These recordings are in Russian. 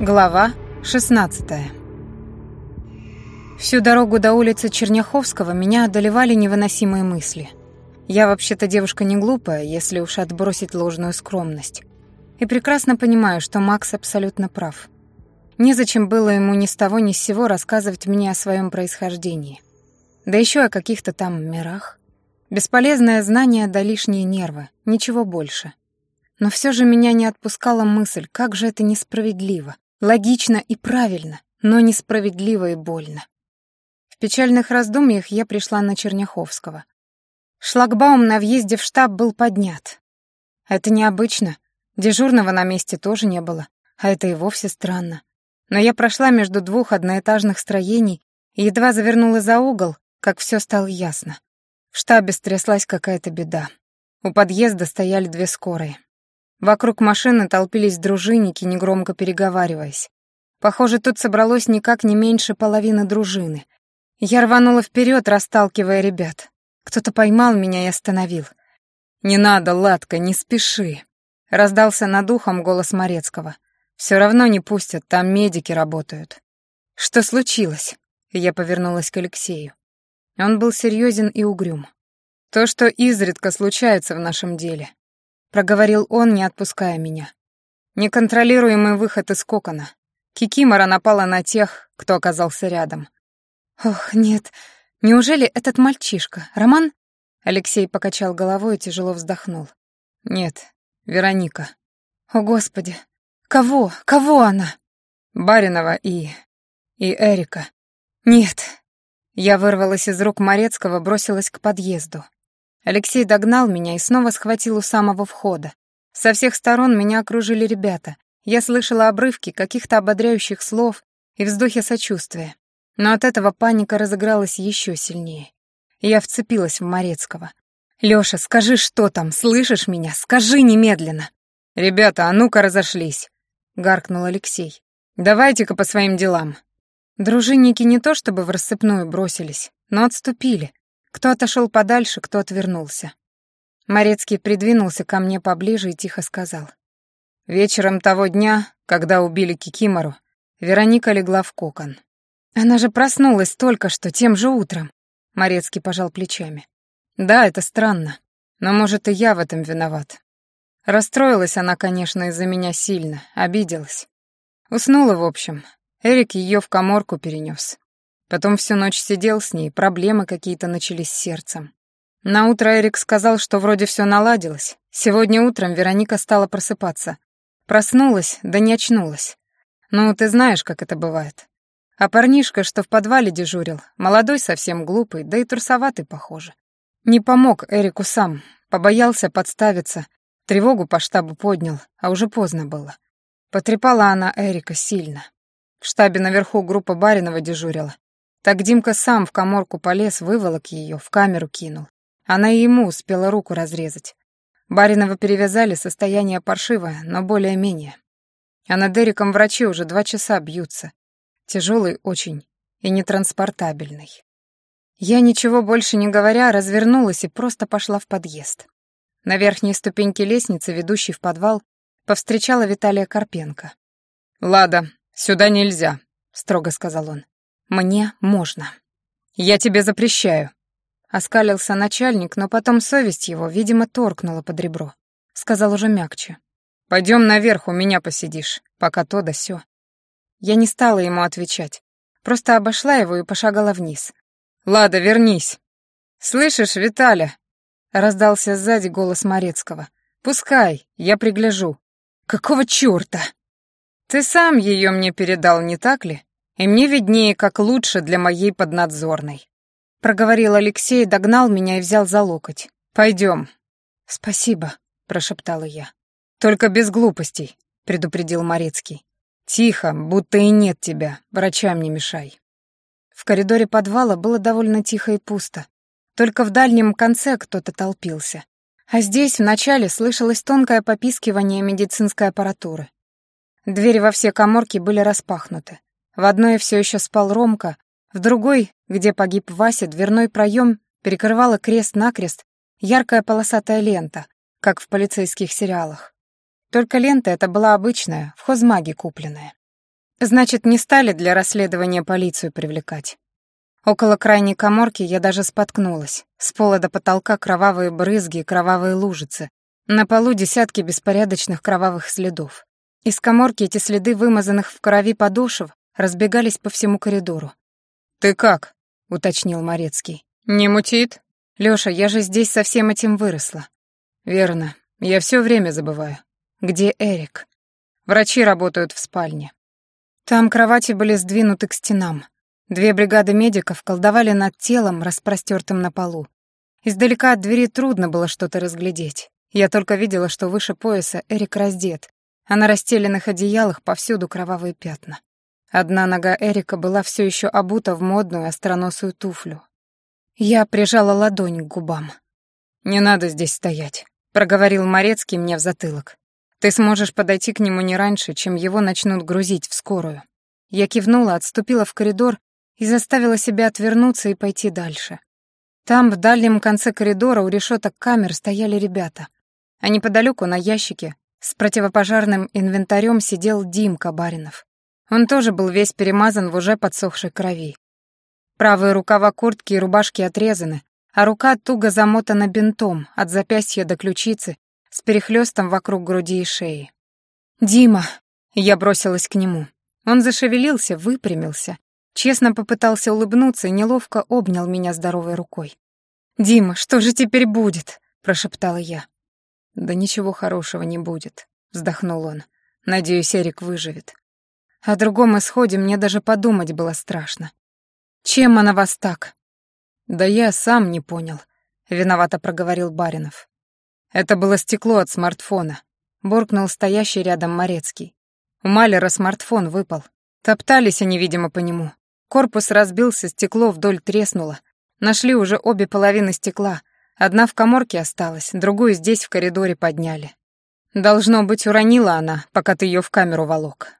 Глава 16 Всю дорогу до улицы Черняховского меня одолевали невыносимые мысли. Я вообще-то девушка не глупая, если уж отбросить ложную скромность. И прекрасно понимаю, что Макс абсолютно прав. Незачем было ему ни с того ни с сего рассказывать мне о своем происхождении. Да еще о каких-то там мирах. Бесполезное знание да лишние нервы, ничего больше. Но все же меня не отпускала мысль, как же это несправедливо. Логично и правильно, но несправедливо и больно. В печальных раздумьях я пришла на Черняховского. Шлагбаум на въезде в штаб был поднят. Это необычно. Дежурного на месте тоже не было, а это и вовсе странно. Но я прошла между двух одноэтажных строений и едва завернула за угол, как все стало ясно. В штабе стряслась какая-то беда. У подъезда стояли две скорые. Вокруг машины толпились дружинники, негромко переговариваясь. Похоже, тут собралось никак не меньше половины дружины. Я рванула вперед, расталкивая ребят. Кто-то поймал меня и остановил. «Не надо, Ладка, не спеши!» Раздался над ухом голос Морецкого. «Все равно не пустят, там медики работают». «Что случилось?» Я повернулась к Алексею. Он был серьезен и угрюм. «То, что изредка случается в нашем деле проговорил он, не отпуская меня. Неконтролируемый выход из кокона. Кикимора напала на тех, кто оказался рядом. Ох, нет. Неужели этот мальчишка, Роман? Алексей покачал головой и тяжело вздохнул. Нет, Вероника. О, господи. Кого? Кого она? Баринова и и Эрика. Нет. Я вырвалась из рук Морецкого, бросилась к подъезду. Алексей догнал меня и снова схватил у самого входа. Со всех сторон меня окружили ребята. Я слышала обрывки каких-то ободряющих слов и вздохи сочувствия. Но от этого паника разыгралась еще сильнее. Я вцепилась в Морецкого. «Лёша, скажи, что там, слышишь меня? Скажи немедленно!» «Ребята, а ну-ка разошлись!» — гаркнул Алексей. «Давайте-ка по своим делам». Дружинники не то чтобы в рассыпную бросились, но отступили, кто отошел подальше, кто отвернулся. Морецкий придвинулся ко мне поближе и тихо сказал. Вечером того дня, когда убили Кикимору, Вероника легла в кокон. Она же проснулась только что, тем же утром. Морецкий пожал плечами. Да, это странно, но, может, и я в этом виноват. Расстроилась она, конечно, из-за меня сильно, обиделась. Уснула, в общем. Эрик ее в коморку перенес. Потом всю ночь сидел с ней, проблемы какие-то начались с сердцем. На утро Эрик сказал, что вроде все наладилось. Сегодня утром Вероника стала просыпаться. Проснулась, да не очнулась. Ну, ты знаешь, как это бывает. А парнишка, что в подвале дежурил, молодой, совсем глупый, да и трусоватый, похоже. Не помог Эрику сам, побоялся подставиться, тревогу по штабу поднял, а уже поздно было. Потрепала она Эрика сильно. В штабе наверху группа Баринова дежурила. Так Димка сам в коморку полез, выволок ее, в камеру кинул. Она и ему успела руку разрезать. Баринова перевязали, состояние паршивое, но более-менее. А над Эриком врачи уже два часа бьются. Тяжелый очень и нетранспортабельный. Я, ничего больше не говоря, развернулась и просто пошла в подъезд. На верхней ступеньке лестницы, ведущей в подвал, повстречала Виталия Карпенко. «Лада, сюда нельзя», — строго сказал он. Мне можно. Я тебе запрещаю. Оскалился начальник, но потом совесть его, видимо, торкнула под ребро. Сказал уже мягче. Пойдем наверх, у меня посидишь, пока то да сё. Я не стала ему отвечать. Просто обошла его и пошагала вниз. «Лада, вернись!» «Слышишь, Виталя?» Раздался сзади голос Морецкого. «Пускай, я пригляжу». «Какого чёрта?» «Ты сам её мне передал, не так ли?» И мне виднее, как лучше для моей поднадзорной. Проговорил Алексей, догнал меня и взял за локоть. Пойдем. Спасибо, прошептала я. Только без глупостей, предупредил Морецкий. Тихо, будто и нет тебя, врачам не мешай. В коридоре подвала было довольно тихо и пусто. Только в дальнем конце кто-то толпился. А здесь вначале слышалось тонкое попискивание медицинской аппаратуры. Двери во все коморки были распахнуты. В одной все еще спал Ромка, в другой, где погиб Вася, дверной проем перекрывала крест-накрест яркая полосатая лента, как в полицейских сериалах. Только лента эта была обычная, в хозмаге купленная. Значит, не стали для расследования полицию привлекать. Около крайней коморки я даже споткнулась. С пола до потолка кровавые брызги и кровавые лужицы. На полу десятки беспорядочных кровавых следов. Из коморки эти следы вымазанных в крови подошв разбегались по всему коридору. «Ты как?» — уточнил Морецкий. «Не мутит?» «Лёша, я же здесь со всем этим выросла». «Верно. Я все время забываю». «Где Эрик?» «Врачи работают в спальне». Там кровати были сдвинуты к стенам. Две бригады медиков колдовали над телом, распростертым на полу. Издалека от двери трудно было что-то разглядеть. Я только видела, что выше пояса Эрик раздет, а на расстеленных одеялах повсюду кровавые пятна. Одна нога Эрика была все еще обута в модную остроносую туфлю. Я прижала ладонь к губам. «Не надо здесь стоять», — проговорил Морецкий мне в затылок. «Ты сможешь подойти к нему не раньше, чем его начнут грузить в скорую». Я кивнула, отступила в коридор и заставила себя отвернуться и пойти дальше. Там, в дальнем конце коридора, у решеток камер стояли ребята. А неподалеку на ящике с противопожарным инвентарем сидел Димка Баринов. Он тоже был весь перемазан в уже подсохшей крови. Правые рукава куртки и рубашки отрезаны, а рука туго замотана бинтом от запястья до ключицы с перехлёстом вокруг груди и шеи. «Дима!» — я бросилась к нему. Он зашевелился, выпрямился Честно попытался улыбнуться и неловко обнял меня здоровой рукой. «Дима, что же теперь будет?» — прошептала я. «Да ничего хорошего не будет», — вздохнул он. «Надеюсь, Эрик выживет». О другом исходе мне даже подумать было страшно. «Чем она вас так?» «Да я сам не понял», — виновато проговорил Баринов. «Это было стекло от смартфона», — буркнул стоящий рядом Морецкий. «У Малера смартфон выпал. Топтались они, видимо, по нему. Корпус разбился, стекло вдоль треснуло. Нашли уже обе половины стекла. Одна в коморке осталась, другую здесь в коридоре подняли. Должно быть, уронила она, пока ты ее в камеру волок.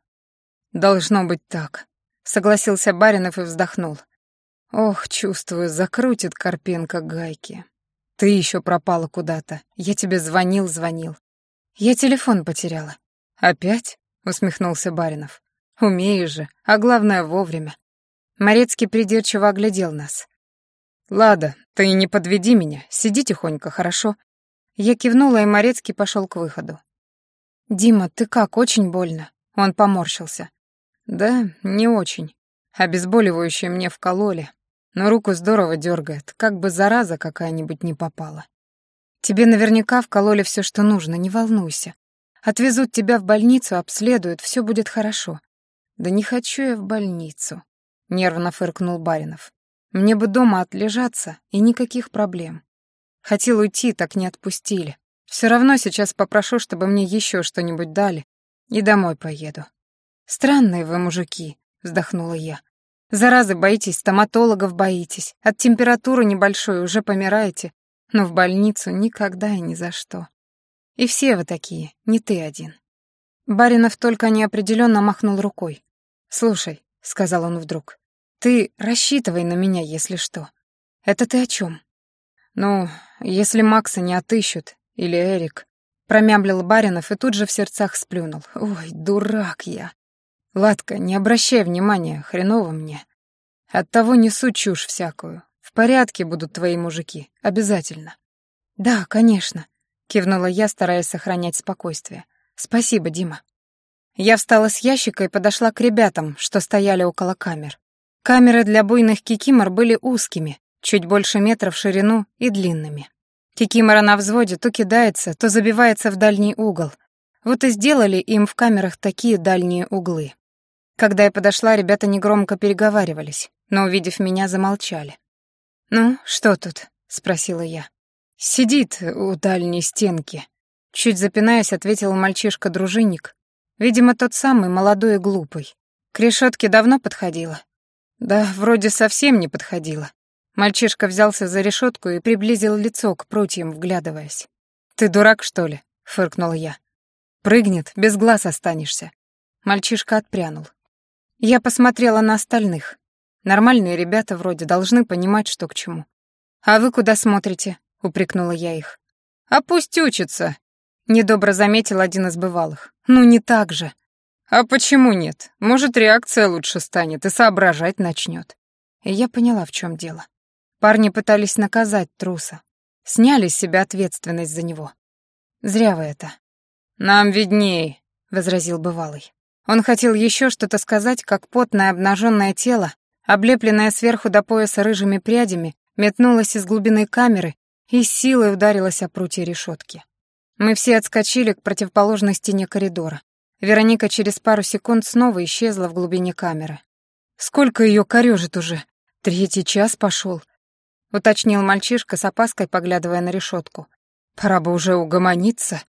Должно быть так, согласился Баринов и вздохнул. Ох, чувствую, закрутит Карпенко гайки. Ты еще пропала куда-то. Я тебе звонил, звонил. Я телефон потеряла. Опять? усмехнулся Баринов. Умеешь же, а главное вовремя. Морецкий придирчиво оглядел нас. «Лада, ты не подведи меня, сиди тихонько, хорошо?» Я кивнула, и Морецкий пошел к выходу. «Дима, ты как, очень больно?» Он поморщился. «Да, не очень. Обезболивающее мне вкололи, но руку здорово дергает, как бы зараза какая-нибудь не попала». «Тебе наверняка вкололи все, что нужно, не волнуйся. Отвезут тебя в больницу, обследуют, все будет хорошо». «Да не хочу я в больницу», — нервно фыркнул Баринов. «Мне бы дома отлежаться, и никаких проблем. Хотел уйти, так не отпустили. Все равно сейчас попрошу, чтобы мне еще что-нибудь дали, и домой поеду». «Странные вы мужики», — вздохнула я. «Заразы боитесь, стоматологов боитесь, от температуры небольшой уже помираете, но в больницу никогда и ни за что. И все вы такие, не ты один». Баринов только неопределенно махнул рукой. «Слушай, — сказал он вдруг. «Ты рассчитывай на меня, если что. Это ты о чем? «Ну, если Макса не отыщут, или Эрик...» Промямлил Баринов и тут же в сердцах сплюнул. «Ой, дурак я!» «Ладка, не обращай внимания, хреново мне. Оттого несу чушь всякую. В порядке будут твои мужики, обязательно». «Да, конечно», — кивнула я, стараясь сохранять спокойствие. «Спасибо, Дима». Я встала с ящика и подошла к ребятам, что стояли около камер. Камеры для буйных кикимор были узкими, чуть больше метра в ширину и длинными. Кикимора на взводе то кидается, то забивается в дальний угол. Вот и сделали им в камерах такие дальние углы. Когда я подошла, ребята негромко переговаривались, но, увидев меня, замолчали. «Ну, что тут?» — спросила я. «Сидит у дальней стенки», — чуть запинаясь, ответил мальчишка-дружинник, Видимо, тот самый, молодой и глупый. К решетке давно подходила? Да, вроде совсем не подходила. Мальчишка взялся за решетку и приблизил лицо к прутьям, вглядываясь. «Ты дурак, что ли?» — фыркнула я. «Прыгнет, без глаз останешься». Мальчишка отпрянул. Я посмотрела на остальных. Нормальные ребята вроде должны понимать, что к чему. «А вы куда смотрите?» — упрекнула я их. «А пусть учатся!» — недобро заметил один из бывалых. «Ну не так же!» «А почему нет? Может, реакция лучше станет и соображать начнет». И я поняла, в чем дело. Парни пытались наказать труса. Сняли с себя ответственность за него. Зря вы это. «Нам виднее», — возразил бывалый. Он хотел еще что-то сказать, как потное обнаженное тело, облепленное сверху до пояса рыжими прядями, метнулось из глубины камеры и силой ударилось о прутья решетки. Мы все отскочили к противоположной стене коридора. Вероника через пару секунд снова исчезла в глубине камеры. «Сколько ее корежит уже? Третий час пошел», — уточнил мальчишка с опаской, поглядывая на решетку. «Пора бы уже угомониться».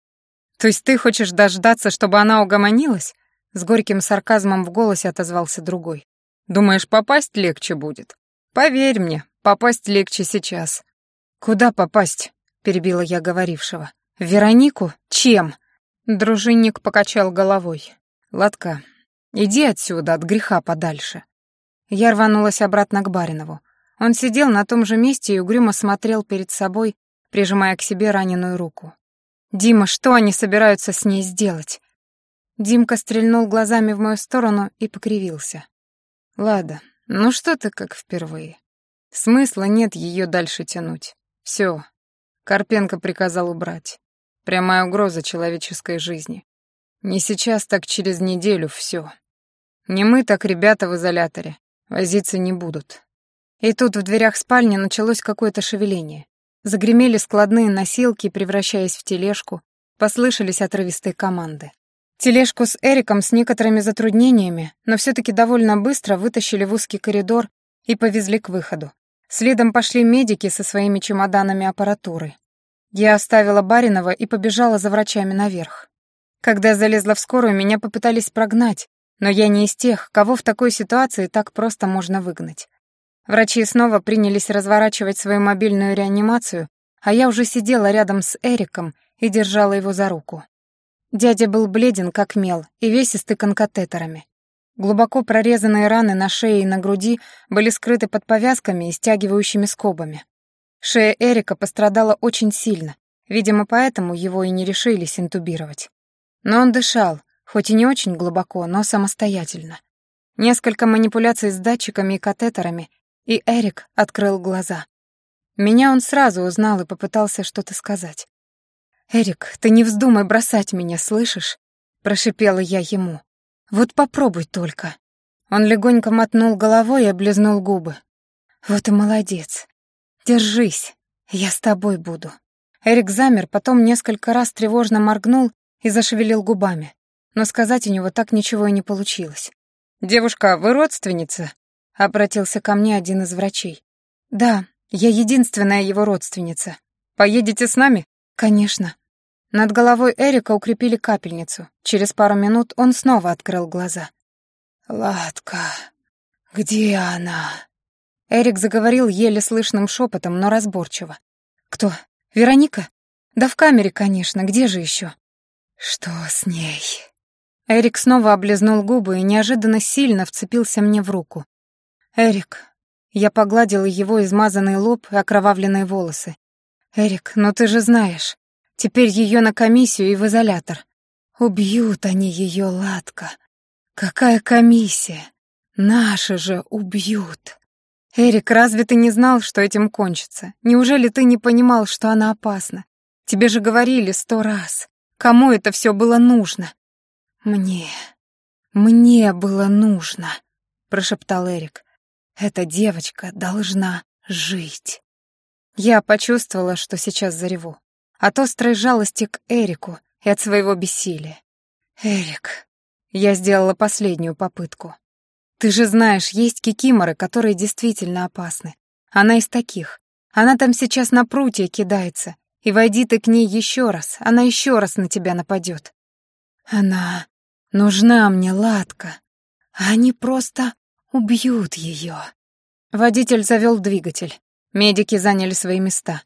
«То есть ты хочешь дождаться, чтобы она угомонилась?» С горьким сарказмом в голосе отозвался другой. «Думаешь, попасть легче будет? Поверь мне, попасть легче сейчас». «Куда попасть?» — перебила я говорившего. «В Веронику? Чем?» Дружинник покачал головой. «Ладка, иди отсюда, от греха подальше». Я рванулась обратно к Баринову. Он сидел на том же месте и угрюмо смотрел перед собой, прижимая к себе раненую руку. «Дима, что они собираются с ней сделать?» Димка стрельнул глазами в мою сторону и покривился. «Лада, ну что ты как впервые? Смысла нет ее дальше тянуть. Все. Карпенко приказал убрать. Прямая угроза человеческой жизни. Не сейчас, так через неделю все. Не мы, так ребята в изоляторе. Возиться не будут». И тут в дверях спальни началось какое-то шевеление. Загремели складные носилки, превращаясь в тележку, послышались отрывистые команды. Тележку с Эриком с некоторыми затруднениями, но все-таки довольно быстро вытащили в узкий коридор и повезли к выходу. Следом пошли медики со своими чемоданами аппаратуры. Я оставила Баринова и побежала за врачами наверх. Когда залезла в скорую, меня попытались прогнать, но я не из тех, кого в такой ситуации так просто можно выгнать. Врачи снова принялись разворачивать свою мобильную реанимацию, а я уже сидела рядом с Эриком и держала его за руку. Дядя был бледен, как мел, и весь истыкан катетерами. Глубоко прорезанные раны на шее и на груди были скрыты под повязками и стягивающими скобами. Шея Эрика пострадала очень сильно, видимо, поэтому его и не решились интубировать. Но он дышал, хоть и не очень глубоко, но самостоятельно. Несколько манипуляций с датчиками и катетерами, и Эрик открыл глаза. Меня он сразу узнал и попытался что-то сказать. «Эрик, ты не вздумай бросать меня, слышишь?» — прошипела я ему. «Вот попробуй только». Он легонько мотнул головой и облизнул губы. «Вот и молодец. Держись, я с тобой буду». Эрик замер, потом несколько раз тревожно моргнул и зашевелил губами, но сказать у него так ничего и не получилось. «Девушка, вы родственница?» — обратился ко мне один из врачей. «Да, я единственная его родственница. Поедете с нами?» «Конечно». Над головой Эрика укрепили капельницу. Через пару минут он снова открыл глаза. «Ладка, где она?» Эрик заговорил еле слышным шепотом, но разборчиво. «Кто? Вероника? Да в камере, конечно, где же еще?» «Что с ней?» Эрик снова облизнул губы и неожиданно сильно вцепился мне в руку. «Эрик». Я погладила его измазанный лоб и окровавленные волосы. «Эрик, ну ты же знаешь, теперь ее на комиссию и в изолятор. Убьют они ее, Ладка. Какая комиссия? Наши же убьют». «Эрик, разве ты не знал, что этим кончится? Неужели ты не понимал, что она опасна? Тебе же говорили сто раз. Кому это все было нужно?» «Мне... мне было нужно», — прошептал Эрик. «Эта девочка должна жить». Я почувствовала, что сейчас зареву. От острой жалости к Эрику и от своего бессилия. «Эрик...» Я сделала последнюю попытку. «Ты же знаешь, есть кикиморы, которые действительно опасны. Она из таких. Она там сейчас на прутье кидается. И войди ты к ней еще раз, она еще раз на тебя нападет. Она нужна мне, Ладка. Они просто убьют ее. Водитель завел двигатель. Медики заняли свои места.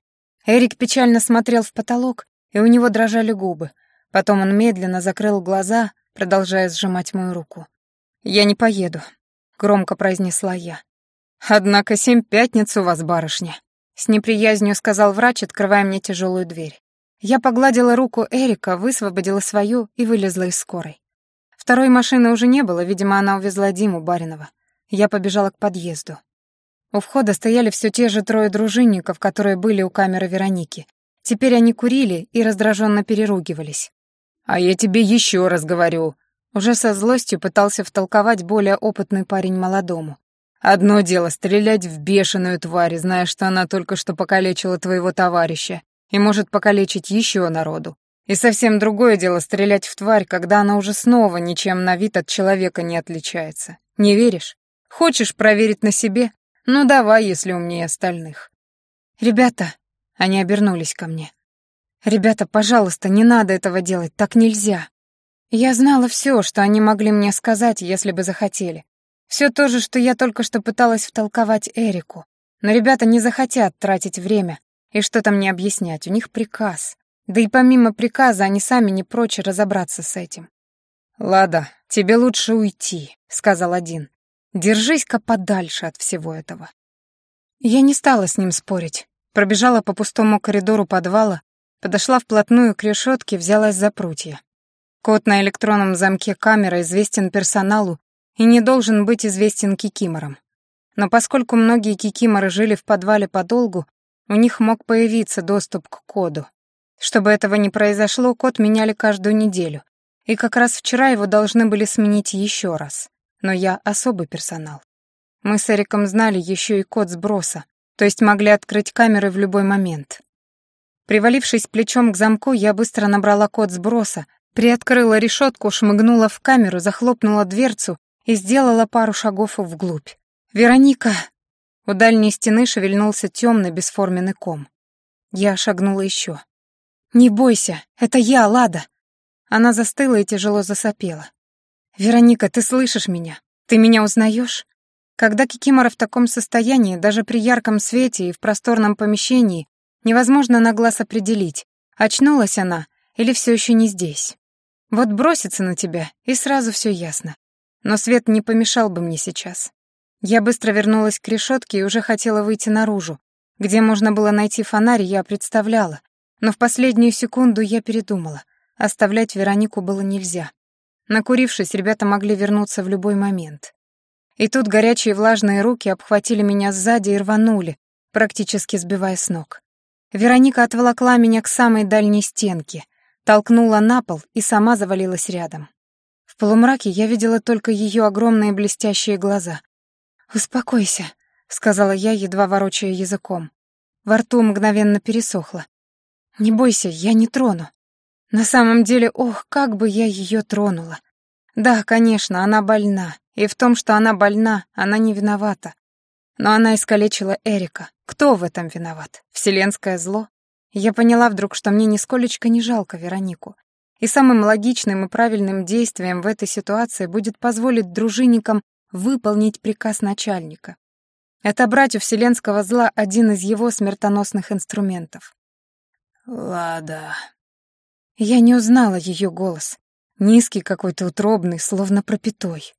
Эрик печально смотрел в потолок, и у него дрожали губы. Потом он медленно закрыл глаза, продолжая сжимать мою руку. «Я не поеду», — громко произнесла я. «Однако семь пятниц у вас, барышня», — с неприязнью сказал врач, открывая мне тяжелую дверь. Я погладила руку Эрика, высвободила свою и вылезла из скорой. Второй машины уже не было, видимо, она увезла Диму Баринова. Я побежала к подъезду. У входа стояли все те же трое дружинников, которые были у камеры Вероники. Теперь они курили и раздраженно переругивались. «А я тебе еще раз говорю», уже со злостью пытался втолковать более опытный парень молодому. «Одно дело стрелять в бешеную тварь, зная, что она только что покалечила твоего товарища и может покалечить еще народу. И совсем другое дело стрелять в тварь, когда она уже снова ничем на вид от человека не отличается. Не веришь? Хочешь проверить на себе? Ну давай, если умнее остальных. Ребята, они обернулись ко мне. Ребята, пожалуйста, не надо этого делать, так нельзя. Я знала все, что они могли мне сказать, если бы захотели. Все то же, что я только что пыталась втолковать Эрику. Но ребята не захотят тратить время и что-то мне объяснять, у них приказ. Да и помимо приказа они сами не прочь разобраться с этим. «Лада, тебе лучше уйти», — сказал один. «Держись-ка подальше от всего этого». Я не стала с ним спорить. Пробежала по пустому коридору подвала, подошла вплотную к решетке, взялась за прутья. Код на электронном замке камеры известен персоналу и не должен быть известен кикиморам. Но поскольку многие кикиморы жили в подвале подолгу, у них мог появиться доступ к коду. Чтобы этого не произошло, код меняли каждую неделю. И как раз вчера его должны были сменить еще раз. Но я особый персонал. Мы с Эриком знали еще и код сброса, то есть могли открыть камеры в любой момент. Привалившись плечом к замку, я быстро набрала код сброса, приоткрыла решетку, шмыгнула в камеру, захлопнула дверцу и сделала пару шагов вглубь. «Вероника!» У дальней стены шевельнулся темный бесформенный ком. Я шагнула еще. «Не бойся, это я, Лада!» Она застыла и тяжело засопела. «Вероника, ты слышишь меня? Ты меня узнаешь?» Когда Кикимора в таком состоянии, даже при ярком свете и в просторном помещении, невозможно на глаз определить, очнулась она или все еще не здесь. Вот бросится на тебя, и сразу все ясно. Но свет не помешал бы мне сейчас. Я быстро вернулась к решетке и уже хотела выйти наружу. Где можно было найти фонарь, я представляла, но в последнюю секунду я передумала. Оставлять Веронику было нельзя. Накурившись, ребята могли вернуться в любой момент. И тут горячие влажные руки обхватили меня сзади и рванули, практически сбивая с ног. Вероника отволокла меня к самой дальней стенке, толкнула на пол и сама завалилась рядом. В полумраке я видела только ее огромные блестящие глаза. «Успокойся», — сказала я, едва ворочая языком. Во рту мгновенно пересохло. Не бойся, я не трону. На самом деле, ох, как бы я ее тронула. Да, конечно, она больна, и в том, что она больна, она не виновата. Но она искалечила Эрика. Кто в этом виноват? Вселенское зло? Я поняла вдруг, что мне нисколечко не жалко Веронику. И самым логичным и правильным действием в этой ситуации будет позволить дружинникам выполнить приказ начальника. Отобрать у вселенского зла один из его смертоносных инструментов. «Лада». Я не узнала ее голос. Низкий какой-то утробный, словно пропитой.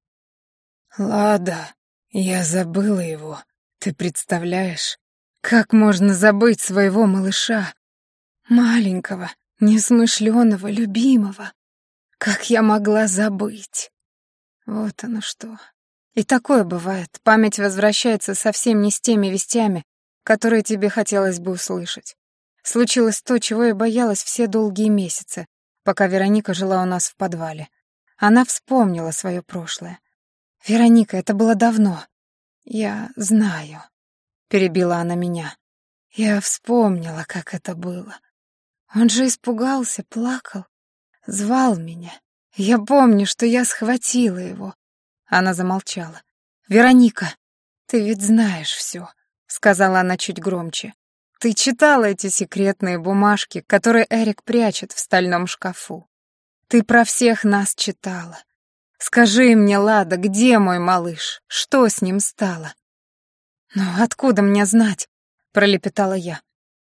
«Лада, я забыла его. Ты представляешь, как можно забыть своего малыша? Маленького, несмышленого, любимого. Как я могла забыть? Вот оно что. И такое бывает. Память возвращается совсем не с теми вестями, которые тебе хотелось бы услышать. Случилось то, чего я боялась все долгие месяцы, пока Вероника жила у нас в подвале. Она вспомнила свое прошлое. «Вероника, это было давно. Я знаю», — перебила она меня. «Я вспомнила, как это было. Он же испугался, плакал, звал меня. Я помню, что я схватила его». Она замолчала. «Вероника, ты ведь знаешь все», — сказала она чуть громче. Ты читала эти секретные бумажки, которые Эрик прячет в стальном шкафу. Ты про всех нас читала. Скажи мне, Лада, где мой малыш? Что с ним стало? Ну, откуда мне знать? пролепетала я.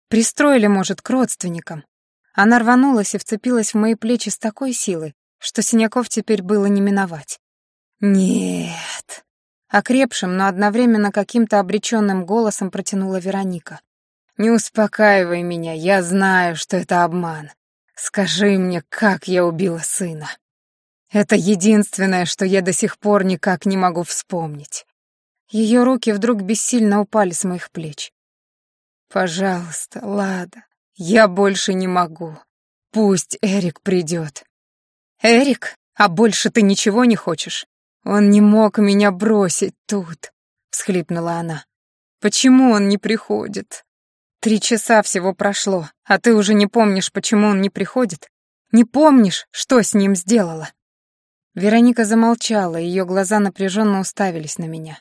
Пристроили, может, к родственникам. Она рванулась и вцепилась в мои плечи с такой силой, что синяков теперь было не миновать. Нет. Окрепшим, но одновременно каким-то обреченным голосом протянула Вероника. Не успокаивай меня, я знаю, что это обман. Скажи мне, как я убила сына». Это единственное, что я до сих пор никак не могу вспомнить. Ее руки вдруг бессильно упали с моих плеч. Пожалуйста, Лада, я больше не могу. Пусть Эрик придет. Эрик, а больше ты ничего не хочешь? Он не мог меня бросить тут, всхлипнула она. Почему он не приходит? Три часа всего прошло, а ты уже не помнишь, почему он не приходит? Не помнишь, что с ним сделала?» Вероника замолчала, ее глаза напряженно уставились на меня.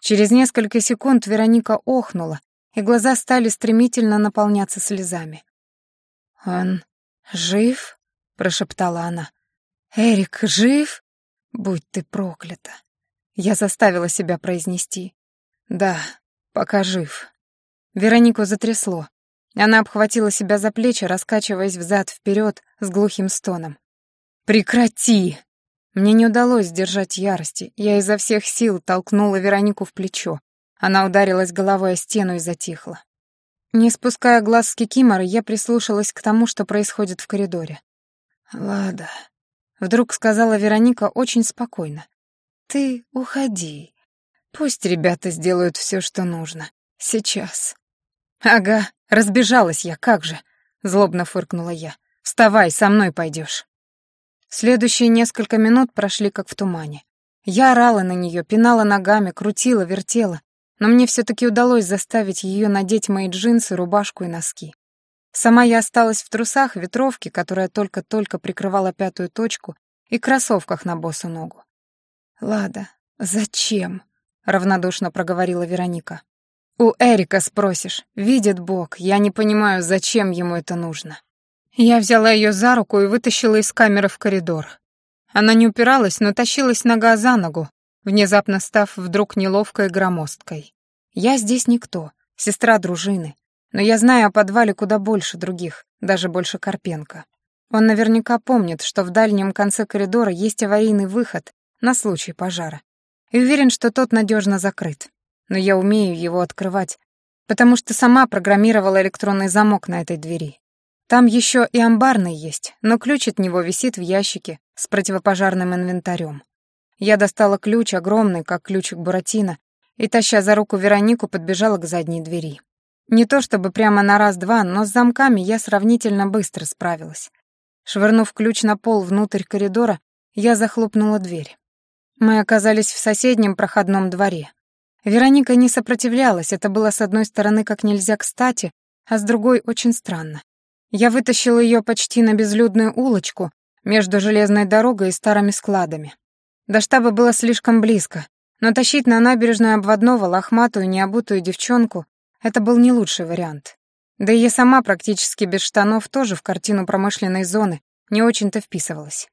Через несколько секунд Вероника охнула, и глаза стали стремительно наполняться слезами. «Он жив?» — прошептала она. «Эрик жив? Будь ты проклята!» Я заставила себя произнести. «Да, пока жив. Веронику затрясло. Она обхватила себя за плечи, раскачиваясь взад-вперед с глухим стоном. «Прекрати!» Мне не удалось сдержать ярости. Я изо всех сил толкнула Веронику в плечо. Она ударилась головой о стену и затихла. Не спуская глаз с Кикиморы, я прислушалась к тому, что происходит в коридоре. «Лада», — вдруг сказала Вероника очень спокойно. «Ты уходи. Пусть ребята сделают все, что нужно. Сейчас». «Ага, разбежалась я, как же!» — злобно фыркнула я. «Вставай, со мной пойдешь. Следующие несколько минут прошли как в тумане. Я орала на нее, пинала ногами, крутила, вертела, но мне все таки удалось заставить ее надеть мои джинсы, рубашку и носки. Сама я осталась в трусах, ветровке, которая только-только прикрывала пятую точку, и кроссовках на босу ногу. «Лада, зачем?» — равнодушно проговорила Вероника. У Эрика спросишь. Видит Бог, я не понимаю, зачем ему это нужно. Я взяла ее за руку и вытащила из камеры в коридор. Она не упиралась, но тащилась нога за ногу, внезапно став вдруг неловкой громоздкой. Я здесь никто, сестра дружины, но я знаю о подвале куда больше других, даже больше Карпенко. Он наверняка помнит, что в дальнем конце коридора есть аварийный выход на случай пожара. И уверен, что тот надежно закрыт но я умею его открывать, потому что сама программировала электронный замок на этой двери. Там еще и амбарный есть, но ключ от него висит в ящике с противопожарным инвентарем. Я достала ключ, огромный, как ключик Буратино, и, таща за руку Веронику, подбежала к задней двери. Не то чтобы прямо на раз-два, но с замками я сравнительно быстро справилась. Швырнув ключ на пол внутрь коридора, я захлопнула дверь. Мы оказались в соседнем проходном дворе. Вероника не сопротивлялась, это было с одной стороны как нельзя кстати, а с другой очень странно. Я вытащила ее почти на безлюдную улочку между железной дорогой и старыми складами. До штаба было слишком близко, но тащить на набережную обводного лохматую необутую девчонку — это был не лучший вариант. Да и я сама практически без штанов тоже в картину промышленной зоны не очень-то вписывалась.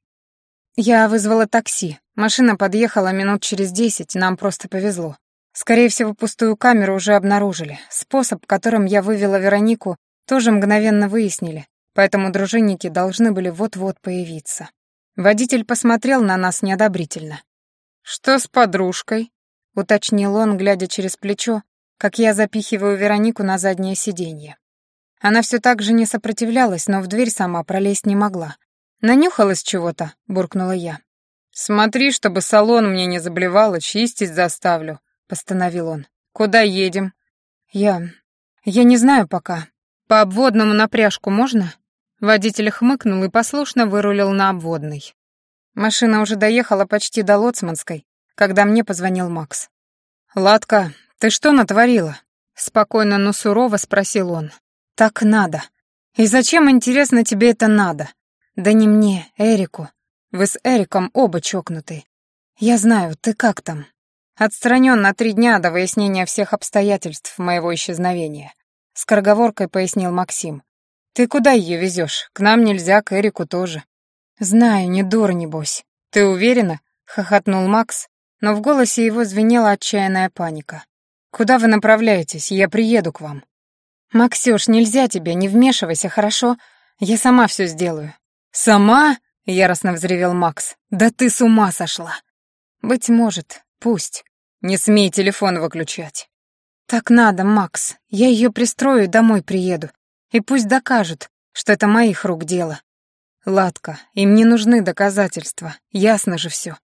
Я вызвала такси. Машина подъехала минут через десять, нам просто повезло. Скорее всего, пустую камеру уже обнаружили. Способ, которым я вывела Веронику, тоже мгновенно выяснили, поэтому дружинники должны были вот-вот появиться. Водитель посмотрел на нас неодобрительно. «Что с подружкой?» — уточнил он, глядя через плечо, как я запихиваю Веронику на заднее сиденье. Она все так же не сопротивлялась, но в дверь сама пролезть не могла. «Нанюхалась чего-то», — буркнула я. «Смотри, чтобы салон мне не заблевало, чистить заставлю», — постановил он. «Куда едем?» «Я... я не знаю пока. По обводному напряжку можно?» Водитель хмыкнул и послушно вырулил на обводный. Машина уже доехала почти до Лоцманской, когда мне позвонил Макс. «Ладка, ты что натворила?» Спокойно, но сурово спросил он. «Так надо. И зачем, интересно, тебе это надо?» «Да не мне, Эрику. Вы с Эриком оба чокнутые. Я знаю, ты как там?» Отстранен на три дня до выяснения всех обстоятельств моего исчезновения. Скороговоркой пояснил Максим. Ты куда ее везешь? К нам нельзя, к Эрику тоже. Знаю, не дура, небось. Ты уверена? Хохотнул Макс, но в голосе его звенела отчаянная паника. Куда вы направляетесь? Я приеду к вам. Максюш, нельзя тебе, не вмешивайся, хорошо? Я сама все сделаю. Сама? Яростно взревел Макс. Да ты с ума сошла. Быть может, Пусть. Не смей телефон выключать. Так надо, Макс. Я ее пристрою домой приеду. И пусть докажут, что это моих рук дело. Ладка, им не нужны доказательства, ясно же все.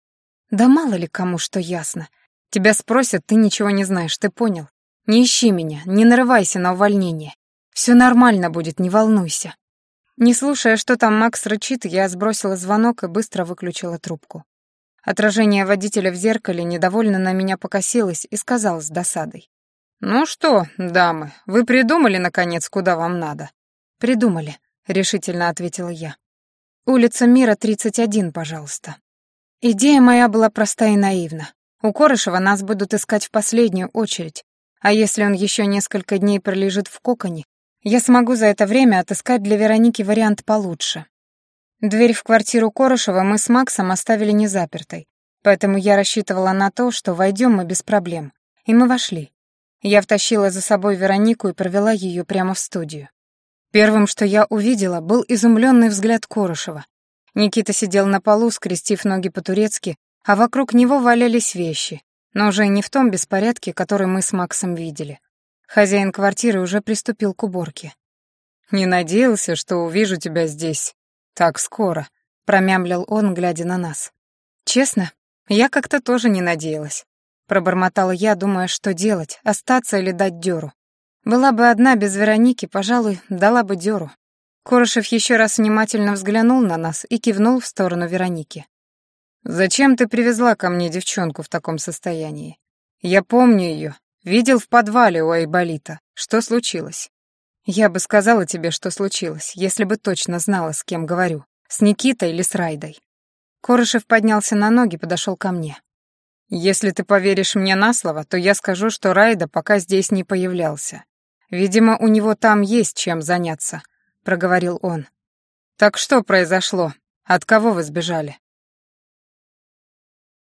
Да мало ли кому что ясно. Тебя спросят, ты ничего не знаешь, ты понял? Не ищи меня, не нарывайся на увольнение. Все нормально будет, не волнуйся. Не слушая, что там Макс рычит, я сбросила звонок и быстро выключила трубку. Отражение водителя в зеркале недовольно на меня покосилось и сказал с досадой. «Ну что, дамы, вы придумали, наконец, куда вам надо?» «Придумали», — решительно ответила я. «Улица Мира, 31, пожалуйста». Идея моя была проста и наивна. У Корышева нас будут искать в последнюю очередь, а если он еще несколько дней пролежит в коконе, я смогу за это время отыскать для Вероники вариант получше. Дверь в квартиру Корышева мы с Максом оставили незапертой, поэтому я рассчитывала на то, что войдем мы без проблем. И мы вошли. Я втащила за собой Веронику и провела ее прямо в студию. Первым, что я увидела, был изумленный взгляд Корышева. Никита сидел на полу, скрестив ноги по-турецки, а вокруг него валялись вещи, но уже не в том беспорядке, который мы с Максом видели. Хозяин квартиры уже приступил к уборке. «Не надеялся, что увижу тебя здесь так скоро», — промямлил он, глядя на нас. «Честно, я как-то тоже не надеялась». Пробормотала я, думая, что делать, остаться или дать дёру. Была бы одна без Вероники, пожалуй, дала бы дёру. Корошев еще раз внимательно взглянул на нас и кивнул в сторону Вероники. «Зачем ты привезла ко мне девчонку в таком состоянии? Я помню ее, видел в подвале у Айболита. Что случилось?» «Я бы сказала тебе, что случилось, если бы точно знала, с кем говорю. С Никитой или с Райдой». Корышев поднялся на ноги, подошел ко мне. «Если ты поверишь мне на слово, то я скажу, что Райда пока здесь не появлялся. Видимо, у него там есть чем заняться», — проговорил он. «Так что произошло? От кого вы сбежали?»